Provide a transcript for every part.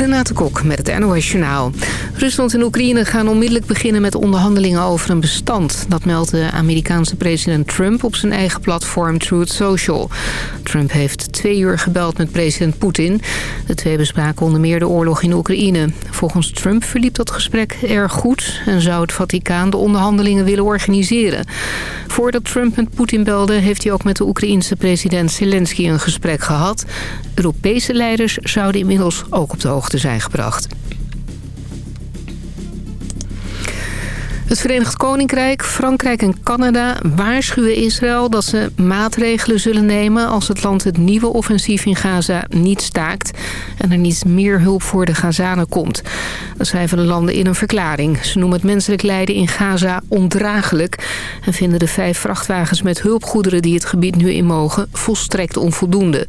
Renate Kok met het NOS Journaal. Rusland en Oekraïne gaan onmiddellijk beginnen met onderhandelingen over een bestand. Dat meldt de Amerikaanse president Trump op zijn eigen platform Truth Social. Trump heeft twee uur gebeld met president Poetin. De twee bespraken onder meer de oorlog in Oekraïne. Volgens Trump verliep dat gesprek erg goed... en zou het Vaticaan de onderhandelingen willen organiseren. Voordat Trump met Poetin belde... heeft hij ook met de Oekraïense president Zelensky een gesprek gehad. Europese leiders zouden inmiddels ook op de hoogte zijn gebracht. Het Verenigd Koninkrijk, Frankrijk en Canada waarschuwen Israël dat ze maatregelen zullen nemen als het land het nieuwe offensief in Gaza niet staakt en er niet meer hulp voor de Gazanen komt. Dat schrijven de landen in een verklaring. Ze noemen het menselijk lijden in Gaza ondraaglijk en vinden de vijf vrachtwagens met hulpgoederen die het gebied nu in mogen volstrekt onvoldoende.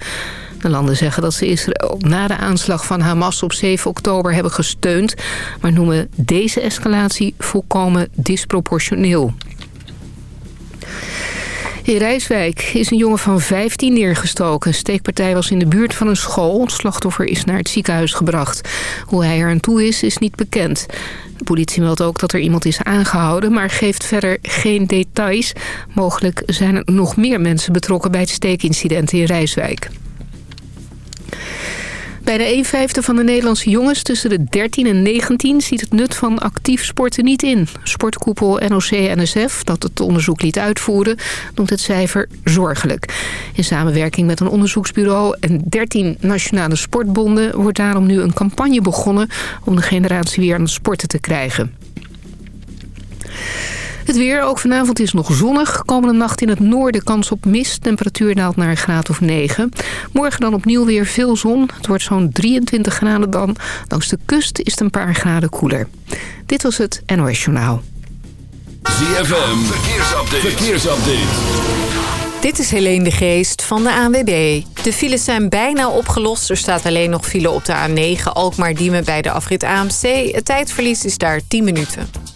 De landen zeggen dat ze Israël na de aanslag van Hamas op 7 oktober hebben gesteund... maar noemen deze escalatie volkomen disproportioneel. In Rijswijk is een jongen van 15 neergestoken. Een steekpartij was in de buurt van een school. Het slachtoffer is naar het ziekenhuis gebracht. Hoe hij er aan toe is, is niet bekend. De politie meldt ook dat er iemand is aangehouden... maar geeft verder geen details. Mogelijk zijn er nog meer mensen betrokken bij het steekincident in Rijswijk. Bijna een vijfde van de Nederlandse jongens tussen de 13 en 19 ziet het nut van actief sporten niet in. Sportkoepel NOC-NSF, dat het onderzoek liet uitvoeren, noemt het cijfer zorgelijk. In samenwerking met een onderzoeksbureau en 13 nationale sportbonden wordt daarom nu een campagne begonnen om de generatie weer aan het sporten te krijgen. Het weer, ook vanavond is nog zonnig. Komende nacht in het noorden kans op mist. Temperatuur daalt naar een graad of 9. Morgen dan opnieuw weer veel zon. Het wordt zo'n 23 graden dan. Langs de kust is het een paar graden koeler. Dit was het NOS Journaal. ZFM, verkeersupdate. verkeersupdate. Dit is Helene de Geest van de ANWB. De files zijn bijna opgelost. Er staat alleen nog file op de A9 Alkmaar-Diemen bij de afrit AMC. Het tijdverlies is daar 10 minuten.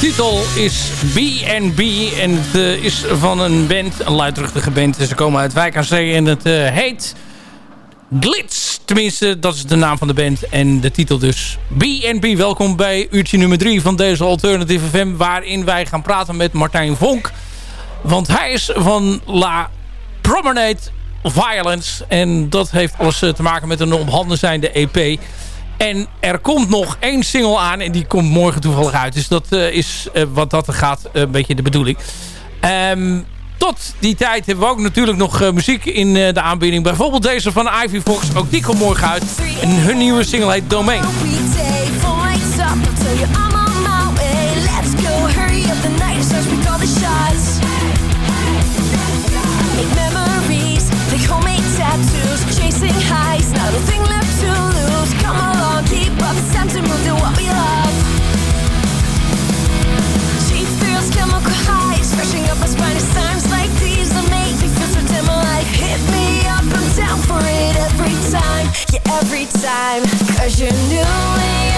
Titel is B&B en het is van een band, een luidruchtige band. Ze komen uit Wijk aan Zee en het uh, heet Glitz. Tenminste, dat is de naam van de band en de titel dus B&B. Welkom bij uurtje nummer 3 van deze Alternative FM... waarin wij gaan praten met Martijn Vonk. Want hij is van La Promenade Violence. En dat heeft alles te maken met een omhanden zijnde EP... En er komt nog één single aan en die komt morgen toevallig uit. Dus dat uh, is uh, wat dat gaat uh, een beetje de bedoeling. Um, tot die tijd hebben we ook natuurlijk nog muziek in de aanbieding. Bijvoorbeeld deze van Ivy Fox. Ook die komt morgen uit. En hun nieuwe single heet Domain. A every time. Cause you knew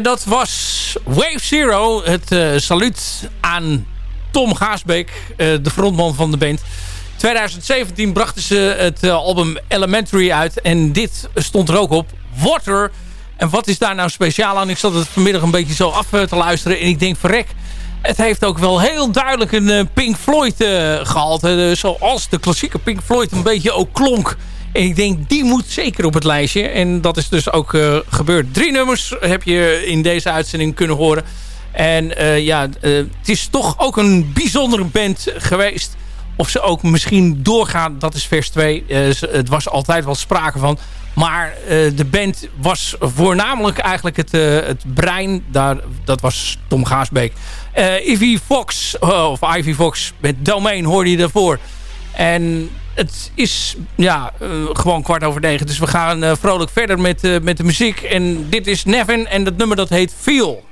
En dat was Wave Zero. Het uh, saluut aan Tom Gaasbeek, uh, de frontman van de band. 2017 brachten ze het uh, album Elementary uit. En dit stond er ook op. Water. En wat is daar nou speciaal aan? Ik zat het vanmiddag een beetje zo af te luisteren. En ik denk, verrek. Het heeft ook wel heel duidelijk een Pink Floyd gehalte. zoals de klassieke Pink Floyd een beetje ook klonk ik denk, die moet zeker op het lijstje. En dat is dus ook uh, gebeurd. Drie nummers heb je in deze uitzending kunnen horen. En uh, ja, uh, het is toch ook een bijzondere band geweest. Of ze ook misschien doorgaan, dat is vers 2. het was altijd wel sprake van. Maar de band was voornamelijk eigenlijk het, het brein. Daar, dat was Tom Gaasbeek. Ivy Fox, of Ivy Fox met Domain hoorde je daarvoor. En het is ja, uh, gewoon kwart over negen. Dus we gaan uh, vrolijk verder met, uh, met de muziek. En dit is Nevin en dat nummer dat heet Feel.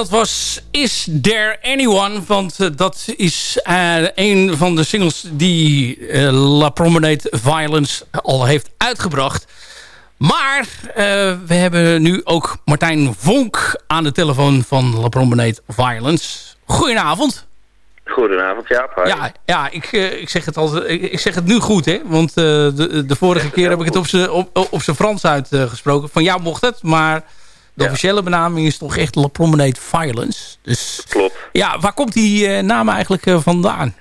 Dat was Is There Anyone? Want dat is een van de singles die La Promenade Violence al heeft uitgebracht. Maar we hebben nu ook Martijn Vonk aan de telefoon van La Promenade Violence. Goedenavond. Goedenavond, Jaap. Ja, ja ik, ik, zeg het altijd, ik, zeg het nu goed, hè? Want de, de vorige keer heb ik het op zijn op, op Frans uitgesproken. Van jou mocht het, maar de officiële benaming is toch echt La Promenade Violence. Dus, Klopt. Ja, waar komt die uh, naam eigenlijk uh, vandaan?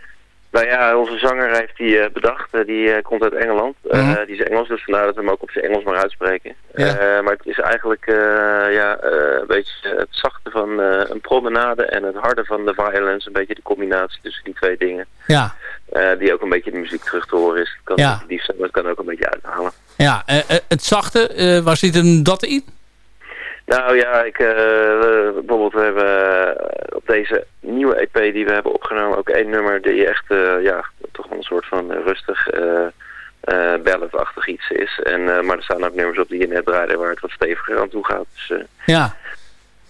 Nou ja, onze zanger heeft die uh, bedacht. die komt uit Engeland. -huh. Mhm. die is Engels, dus vandaar dat we hem ook op zijn Engels maar uitspreken. Ja. maar het is eigenlijk ja, een beetje het zachte van een promenade en het harde van de violence. Een beetje de combinatie tussen die twee dingen. Ja. die ook een beetje de muziek terug te horen is. Het kan, ja. die, het kan ook een beetje uithalen. Ja, het zachte, waar zit hem dat in? Nou ja, ik, uh, bijvoorbeeld we hebben op deze nieuwe EP die we hebben opgenomen ook één nummer die echt uh, ja, toch een soort van rustig uh, balladachtig iets is. En, maar er staan ook nummers op die je net draaide waar het wat steviger aan toe gaat. Dus, ja,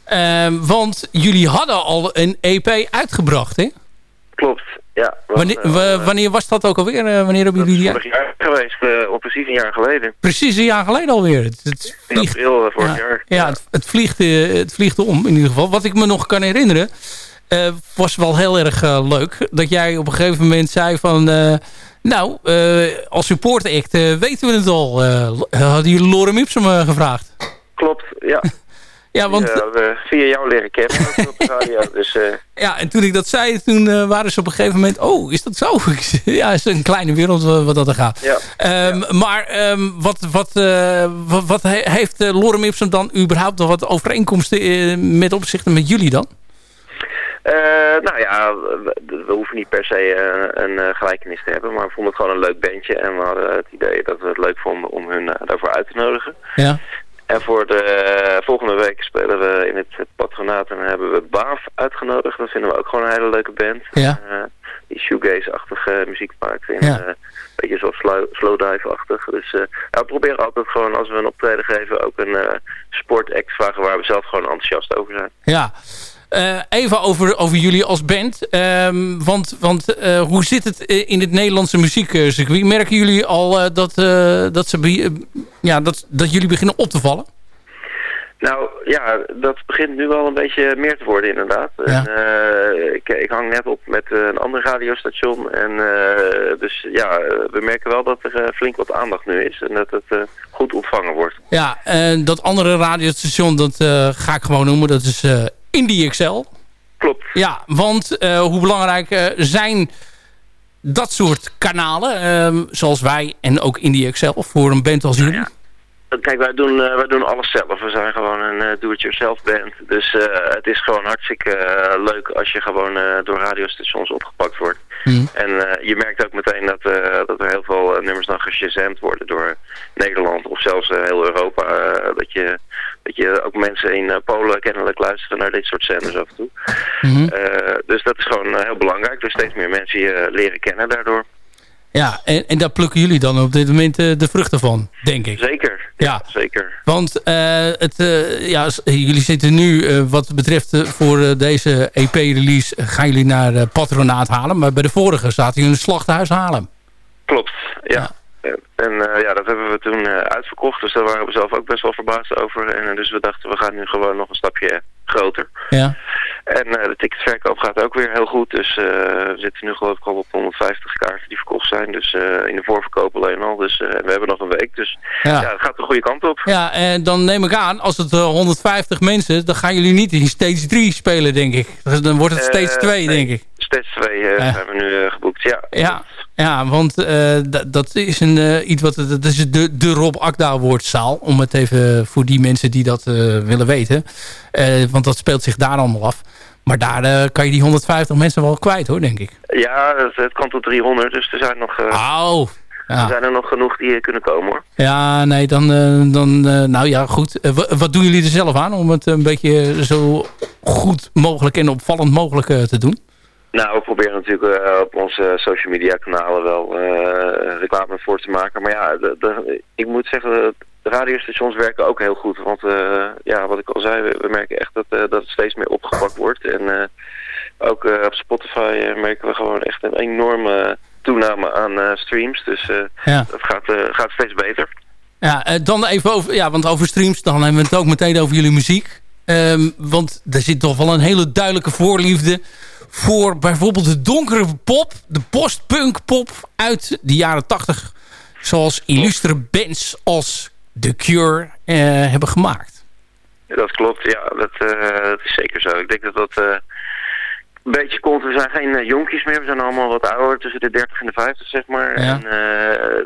ehm, want jullie hadden al een EP uitgebracht hè? Klopt, ja. Wanneer, uh, wanneer, was dat ook alweer? Wanneer hebben jullie die... vorig jaar geweest, uh, of precies een jaar geleden. Precies een jaar geleden alweer. Het, het vliegt, in april vorig ja, jaar. Ja, het, het, vliegt, het vliegt om in ieder geval. Wat ik me nog kan herinneren, was wel heel erg leuk. Dat jij op een gegeven moment zei van... nou, als support act weten we het al. hadden jullie Lorem Ipsum gevraagd? Klopt, ja. Ja, want... Ja, we via jou leren kennen op de radio. Dus, uh... Ja, en toen ik dat zei, toen uh, waren ze op een gegeven moment... Oh, is dat zo? ja, het is een kleine wereld wat dat er gaat. Ja. Um, ja. Maar um, wat, wat, wat, wat, heeft Lorem Ipsum dan überhaupt nog wat overeenkomsten met opzichten met jullie dan? nou ja, we, we, hoeven niet per se een gelijkenis te hebben, maar we vonden het gewoon een leuk bandje en we hadden het idee dat we het leuk vonden om hun daarvoor uit te nodigen. Ja. En voor de volgende week spelen we in het patronaat en hebben we Baaf uitgenodigd. Dat vinden we ook gewoon een hele leuke band. Ja. Uh, die shoegaze-achtige muziek maakt. En, ja. uh, een beetje zo slow, slowdive-achtig. Dus ja, we proberen altijd gewoon als we een optreden geven ook een sportact vragen waar we zelf gewoon enthousiast over zijn. Ja. Uh, even over, over jullie als band. Um, want want uh, hoe zit het in het Nederlandse muziekcircuit? Merken jullie al uh, dat, dat, ze ja, dat, dat jullie beginnen op te vallen? Nou ja, dat begint nu wel een beetje meer te worden inderdaad. Ja. En, ik, ik hang net op met een ander radiostation. En dus ja, we merken wel dat er flink wat aandacht nu is. En dat het goed ontvangen wordt. Ja, en dat andere radiostation, dat ga ik gewoon noemen. Dat is Indie XL. Klopt. Ja, want uh, hoe belangrijk uh, zijn dat soort kanalen, uh, zoals wij en ook Indie XL, voor een band als jullie? Ja. Kijk, wij doen, uh, wij doen alles zelf. We zijn gewoon een uh, do-it-yourself band. Dus uh, het is gewoon hartstikke leuk als je gewoon door radiostations opgepakt wordt. Mm. En je merkt ook meteen dat, dat er heel veel nummers dan geshazamd worden door Nederland of zelfs heel Europa. dat, je, dat je ook mensen in Polen kennelijk luisteren naar dit soort zenders af en toe. Mm -hmm. dus dat is gewoon heel belangrijk. Dus steeds meer mensen je leren kennen daardoor. Ja, en, en daar plukken jullie dan op dit moment uh, de vruchten van, denk ik. Zeker, ja. zeker. Want uh, het, uh, ja, jullie zitten nu, wat betreft voor deze EP-release, gaan jullie naar Patronaat halen. Maar bij de vorige zaten jullie in het slachthuis halen. Klopt, ja. ja. En ja, dat hebben we toen uitverkocht, dus daar waren we zelf ook best wel verbaasd over. En dus we dachten, we gaan nu gewoon nog een stapje groter. Ja. En uh, de ticketverkoop gaat ook weer heel goed. Dus uh, we zitten nu geloof ik al op 150 kaarten die verkocht zijn. Dus uh, in de voorverkoop alleen al. Dus we hebben nog een week. Dus ja. ja, het gaat de goede kant op. Ja, en dan neem ik aan, als het 150 mensen, dan gaan jullie niet in stage 3 spelen, denk ik. Dus dan wordt het stage 2, nee, denk ik. Stage 2 ja. zijn we nu geboekt, ja. Ja. Ja, want dat is een, iets wat dat is de, de Rob Akda woordzaal. Om het even voor die mensen die dat willen weten. want dat speelt zich daar allemaal af. Maar daar kan je die 150 mensen wel kwijt hoor, denk ik. Ja, het, het kan tot 300, dus er zijn nog... Oh, ja. Er zijn er nog genoeg die kunnen komen hoor. Ja, nee, dan... Dan nou ja, goed. wat doen jullie er zelf aan om het een beetje zo goed mogelijk en opvallend mogelijk te doen? Nou, we proberen natuurlijk uh, op onze social media kanalen wel uh, reclame voor te maken. Maar ja, de, de, ik moet zeggen, de radiostations werken ook heel goed. Want ja, wat ik al zei, we, merken echt dat, dat het steeds meer opgepakt wordt. En ook op Spotify merken we gewoon echt een enorme toename aan streams. Dus ja. dat gaat, gaat steeds beter. Ja, dan even over, ja, want over streams, dan hebben we het ook meteen over jullie muziek. Um, want er zit toch wel een hele duidelijke voorliefde voor bijvoorbeeld de donkere pop, de postpunk pop uit de jaren 80. Zoals illustre bands als The Cure uh, hebben gemaakt. Dat klopt, ja, dat, uh, dat, is zeker zo. Ik denk dat dat uh, een beetje komt. We zijn geen jonkies meer, we zijn allemaal wat ouder, tussen de 30 en de 50 zeg maar. Ja. En,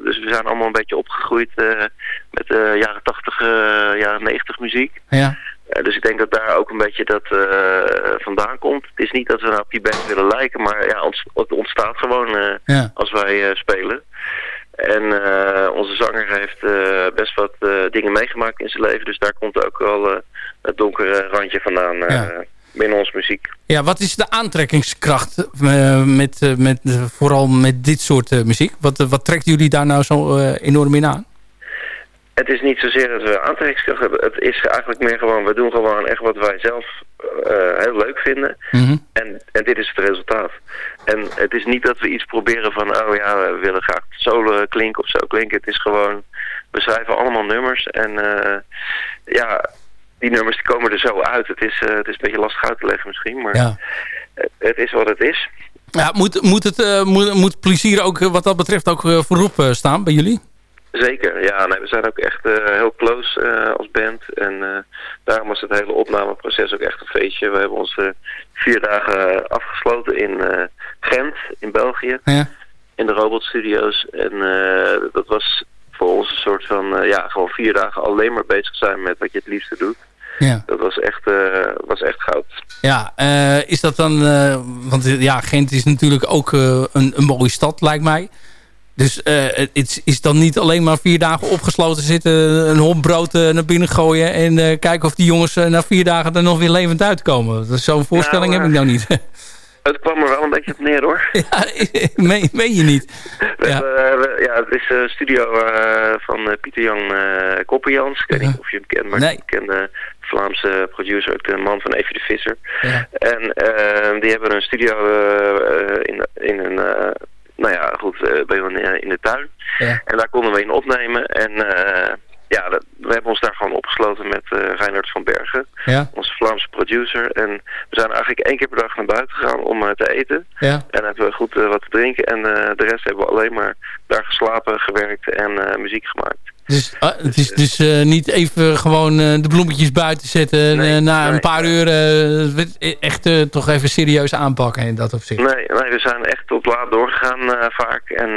dus we zijn allemaal een beetje opgegroeid met de jaren 80, jaren 90 muziek. Ja. Uh, dus ik denk dat daar ook een beetje dat uh, vandaan komt. Het is niet dat we nou op die band willen lijken, maar ja, het ontstaat gewoon ja. als wij spelen. En onze zanger heeft best wat dingen meegemaakt in zijn leven, dus daar komt ook wel het donkere randje vandaan ja. binnen onze muziek. Ja, wat is de aantrekkingskracht met, met, vooral met dit soort muziek? Wat, wat trekt jullie daar nou zo enorm in aan? Het is niet zozeer dat we aantrekkingskracht hebben. Het is eigenlijk meer gewoon, we doen gewoon echt wat wij zelf uh, heel leuk vinden. Mhm. en, en dit is het resultaat. En het is niet dat we iets proberen van, oh ja, we willen graag solo klinken of zo klinken. Het is gewoon, we schrijven allemaal nummers en uh, ja, die nummers die komen er zo uit. Het is, uh, het is een beetje lastig uit te leggen misschien, maar ja. het is wat het is. Ja, moet, moet, het, moet, moet plezier ook wat dat betreft ook voorop staan bij jullie? Zeker, ja. Nee, we zijn ook echt uh, heel close uh, als band. En uh, daarom was het hele opnameproces ook echt een feestje. We hebben ons vier dagen afgesloten in Gent, in België. Ja. In de robotstudio's. En dat was voor ons een soort van, ja, gewoon vier dagen alleen maar bezig zijn met wat je het liefste doet. Ja. Dat was echt, was echt goud. Ja, is dat dan... want ja, Gent is natuurlijk ook een, een mooie stad, lijkt mij. Dus uh, het is dan niet alleen maar vier dagen opgesloten zitten... een hop brood uh, naar binnen gooien... en uh, kijken of die jongens na vier dagen er nog weer levend uitkomen. Zo'n voorstelling nou, heb ik nou niet. Het kwam er wel een beetje op neer hoor. Ja, meen, meen je niet. ja. ja, het is een studio van Pieter Jan Kopperjans. Ik weet niet of je hem kent, maar nee. ik ken de Vlaamse producer, ook de man van Evie de Visser. Ja. En die hebben een studio in, in een nou ja, goed, uh, bij in de tuin. Ja. En daar konden we in opnemen. En uh, ja, we hebben ons daar gewoon opgesloten met uh, Reinhard van Bergen, ja. onze Vlaamse producer. En we zijn eigenlijk één keer per dag naar buiten gegaan om te eten. Ja. En hebben we goed wat te drinken. En de rest hebben we alleen maar daar geslapen, gewerkt en muziek gemaakt. Dus uh, het is dus uh, niet even gewoon uh, de bloemetjes buiten zetten... Nee, na nee, een paar uur echt toch even serieus aanpakken in dat opzicht. Nee, nee we zijn echt tot laat doorgegaan vaak. En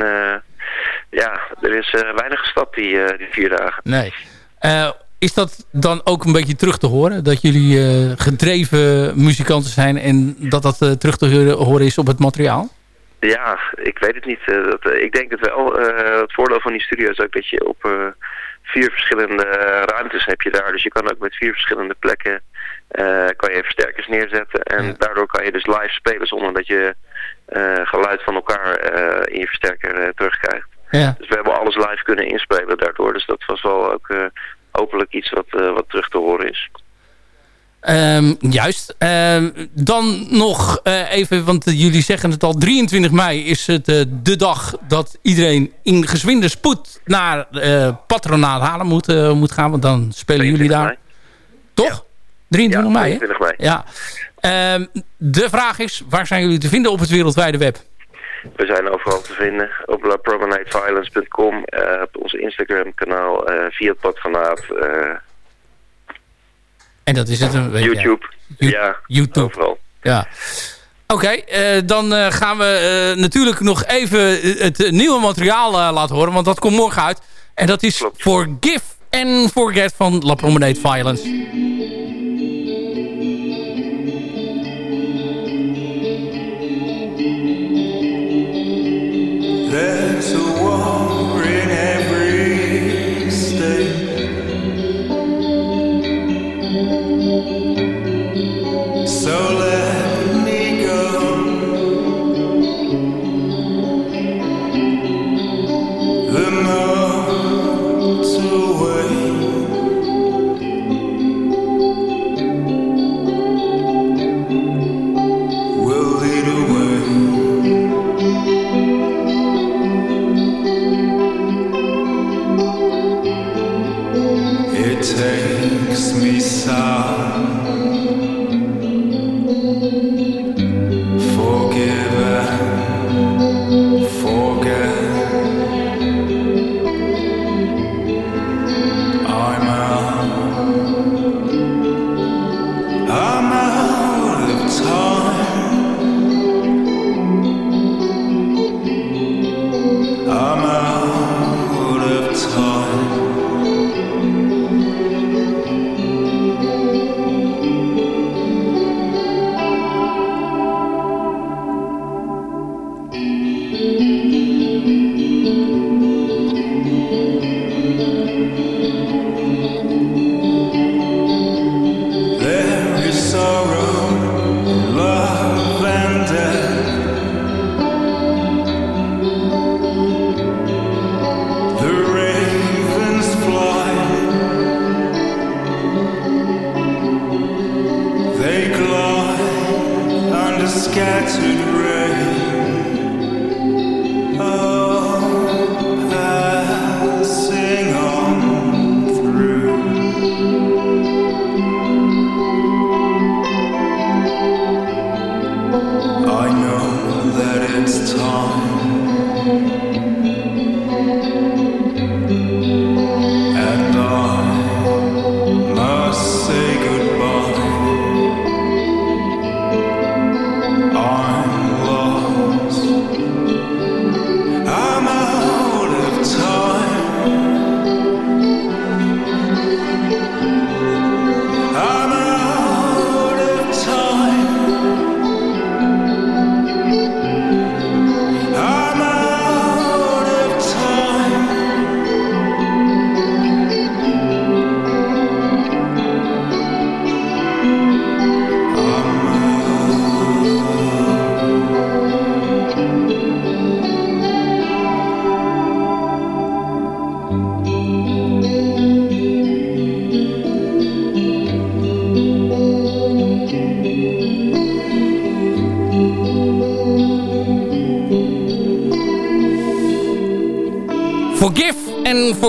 ja, er is weinig gestapt die, die vier dagen. Nee. is dat dan ook een beetje terug te horen? Dat jullie gedreven muzikanten zijn en dat dat terug te horen is op het materiaal? Ja, ik weet het niet. Uh, dat, uh, ik denk het wel. Uh, het voordeel van die studio is ook dat je op vier verschillende ruimtes heb je daar. Dus je kan ook met vier verschillende plekken kan je versterkers neerzetten. En daardoor kan je dus live spelen zonder dat je geluid van elkaar in je versterker terugkrijgt. Ja. Dus we hebben alles live kunnen inspelen daardoor. Dus dat was wel ook hopelijk iets wat, wat terug te horen is. Um, juist. Um, dan nog uh, even, want jullie zeggen het al, 23 mei is het uh, de dag dat iedereen in gezwinde spoed naar uh, Patronaat Halen moet, moet gaan. Want dan spelen jullie daar. Mei. Toch? Ja. 23 ja, mei, 23 mei. Ja. Um, de vraag is, waar zijn jullie te vinden op het wereldwijde web? We zijn overal te vinden op lapromenateviolence.com, op ons Instagram kanaal, via het Patronaat en dat is het een beetje. YouTube. Ja, YouTube. Overal. Ja. Oké, uh, dan uh, gaan we uh, natuurlijk nog even het nieuwe materiaal laten horen. Want dat komt morgen uit. En dat is Klopt. Forgive and Forget van La Promenade Violence. So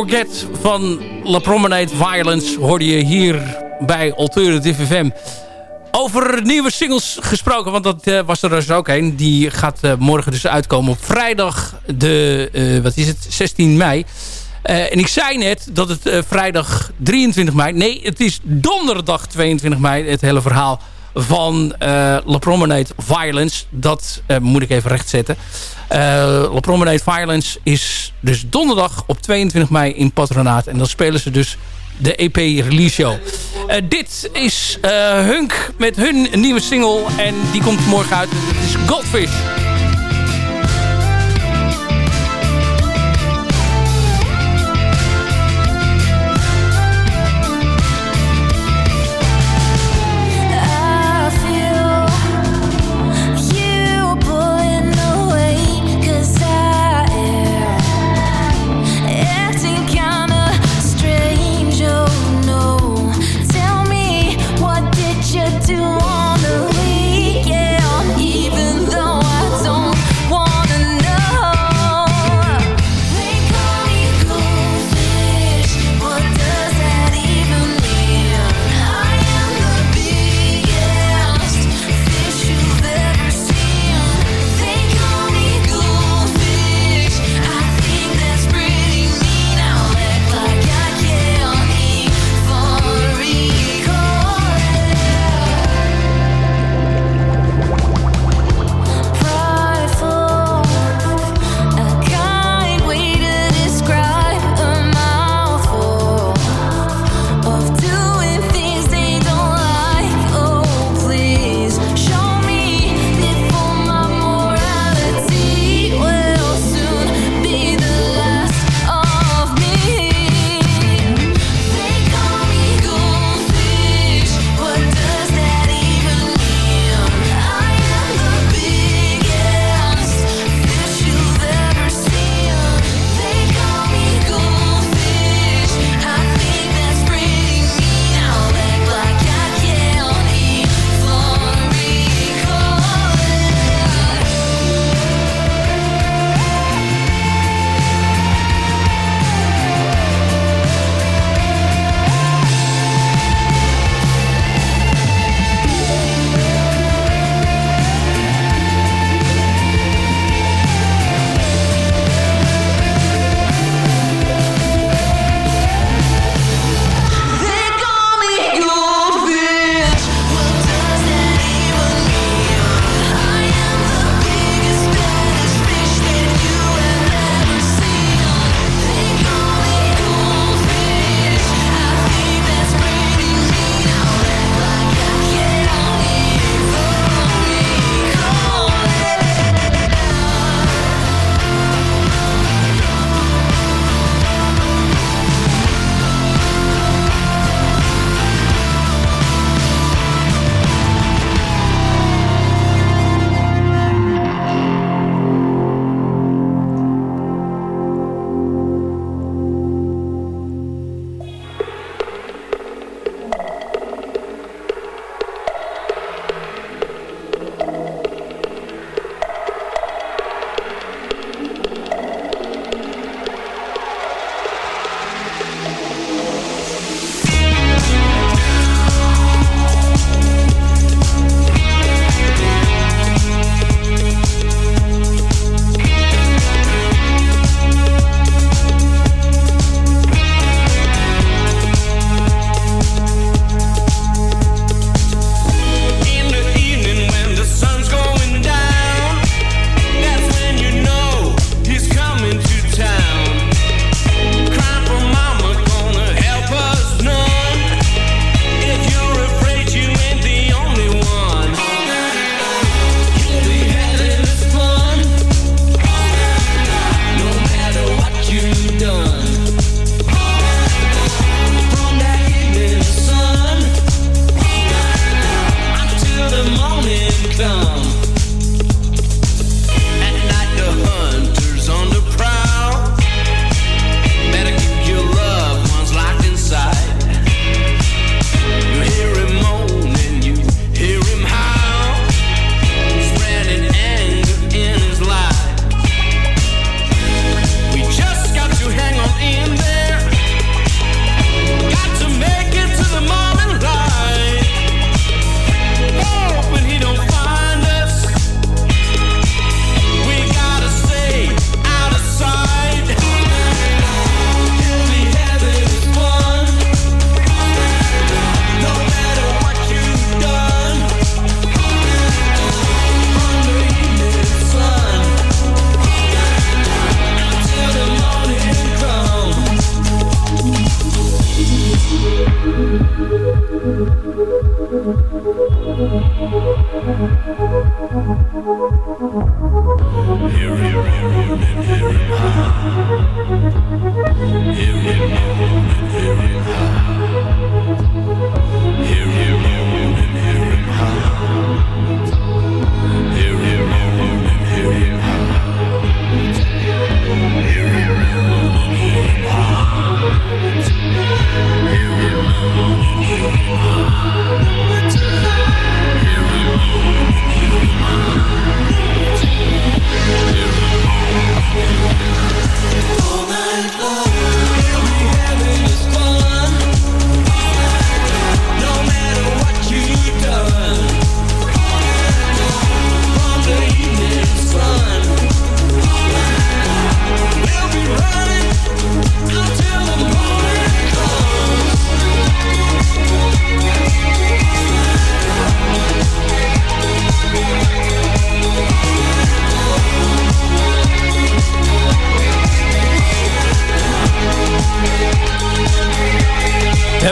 Forget van La Promenade Violence hoorde je hier bij Alternative FM. Over nieuwe singles gesproken, want dat uh, was er dus ook een. Die gaat uh, morgen dus uitkomen op vrijdag de, uh, wat is het, 16 mei. en ik zei net dat het vrijdag 23 mei... Nee, het is donderdag 22 mei, het hele verhaal van La Promenade Violence. Dat moet ik even rechtzetten. Uh, La Promenade Violence is dus donderdag op 22 mei in Patronaat. En dan spelen ze dus de EP Release Show. Dit is Hunk met hun nieuwe single. En die komt morgen uit. Het is Goldfish.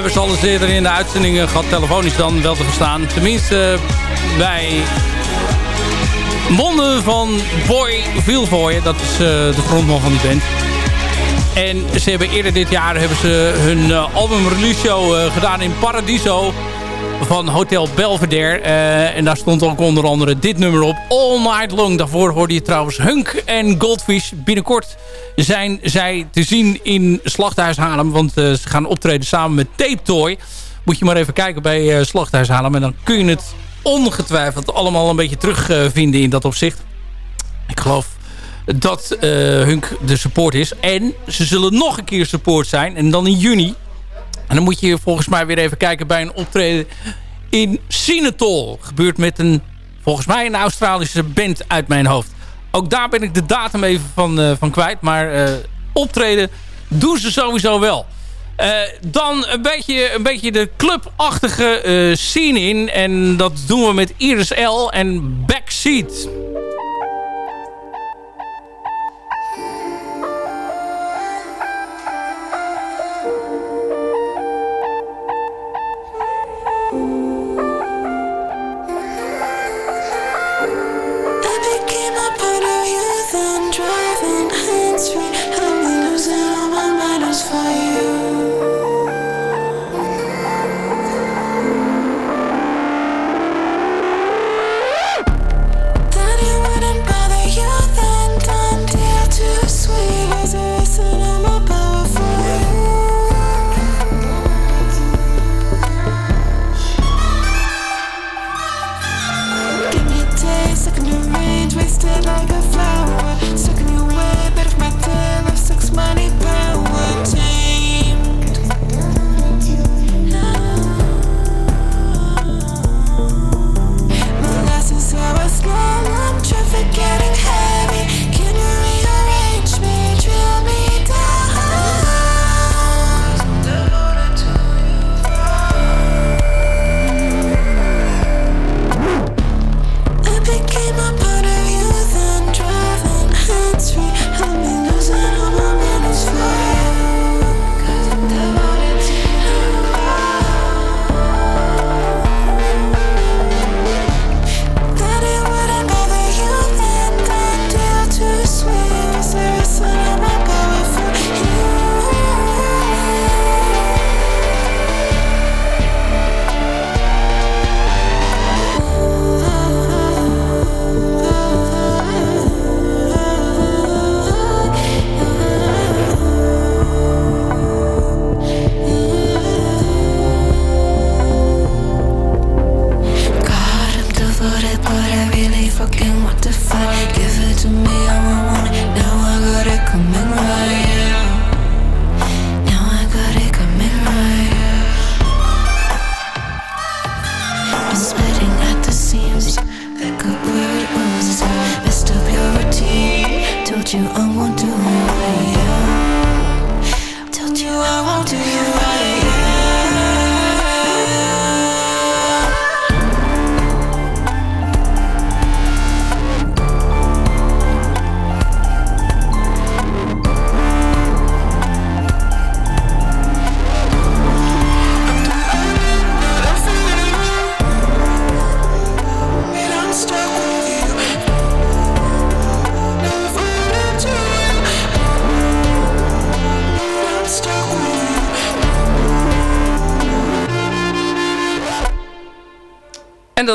Hebben ze al eerder in de uitzendingen gehad, telefonisch dan wel te verstaan. Tenminste bij monden van Boy Vilvoye. Dat is uh, de frontman van die band. En ze hebben eerder dit jaar hebben ze hun album release show gedaan in Paradiso van Hotel Belvedere. Uh, en daar stond ook onder andere dit nummer op. All Night Long. Daarvoor hoorde je trouwens Hunk en Goldfish. Binnenkort zijn zij te zien in Slachthuis Haarlem. Want uh, ze gaan optreden samen met Tape Toy. Moet je maar even kijken bij uh, Slachthuis Haarlem. En dan kun je het ongetwijfeld allemaal een beetje terugvinden in dat opzicht. Ik geloof dat Hunk de support is. En ze zullen nog een keer support zijn. En dan in juni. En dan moet je volgens mij weer even kijken bij een optreden in Sinatol. Gebeurt met een, volgens mij een Australische band uit mijn hoofd. Ook daar ben ik de datum even van, uh, van kwijt. Maar uh, optreden doen ze sowieso wel. Uh, dan een beetje, een beetje de clubachtige scene in. En dat doen we met Iris L en Backseat.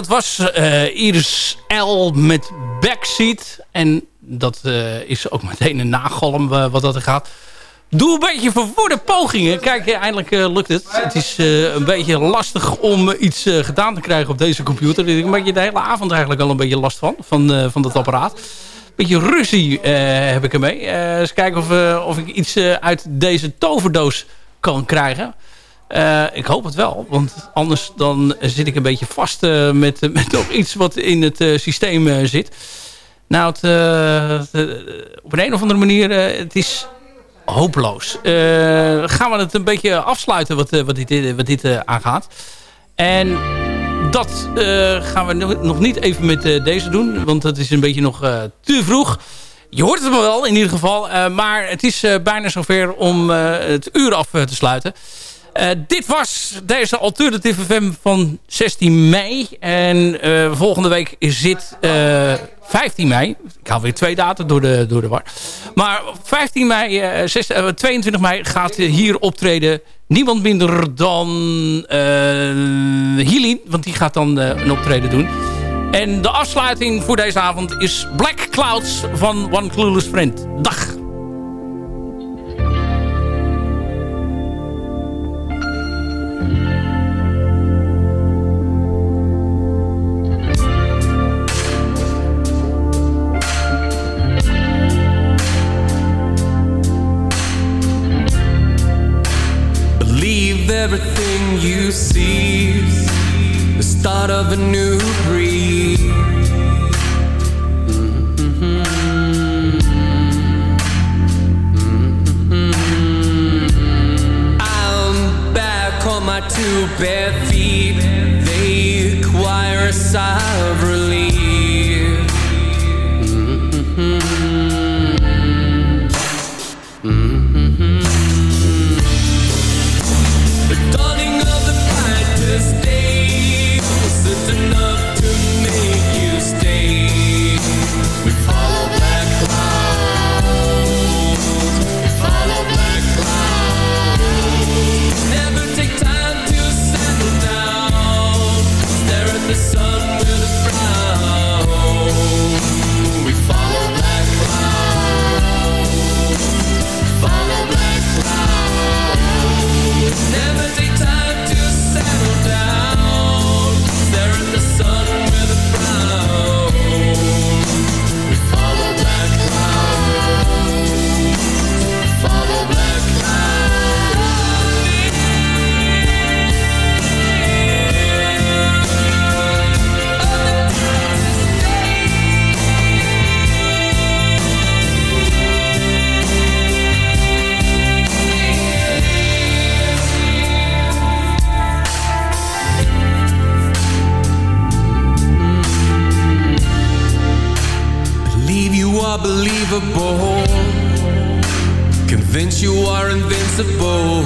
Dat was uh, Iris L met Backseat. En dat uh, is ook meteen een nagalm uh, wat dat er gaat. Doe een beetje verwoorde pogingen. Kijk, eindelijk lukt het. Het is een beetje lastig om iets gedaan te krijgen op deze computer. Ik heb je de hele avond eigenlijk al een beetje last van. Van, van dat apparaat. Beetje ruzie heb ik ermee. eens kijken of, of ik iets uit deze toverdoos kan krijgen. Uh, ik hoop het wel, want anders dan zit ik een beetje vast uh, met, met nog iets wat in het systeem zit. Nou, het, op een, een of andere manier, het is hopeloos. gaan we het een beetje afsluiten wat, wat dit, wat dit aangaat. En dat gaan we nog niet even met deze doen, want het is een beetje nog te vroeg. Je hoort het wel in ieder geval, maar het is bijna zover om het uur af te sluiten. Dit was deze Alternative FM van 16 mei. En volgende week is dit 15 mei. Ik haal weer twee data door de, door de war. Maar 15 mei, 6, 22 mei gaat hier optreden niemand minder dan uh, Want die gaat dan een optreden doen. En de afsluiting voor deze avond is Black Clouds van One Clueless Friend. Dag! Believable. Convince you are invincible.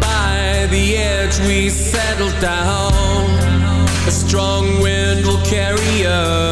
By the edge we settle down. A strong wind will carry us.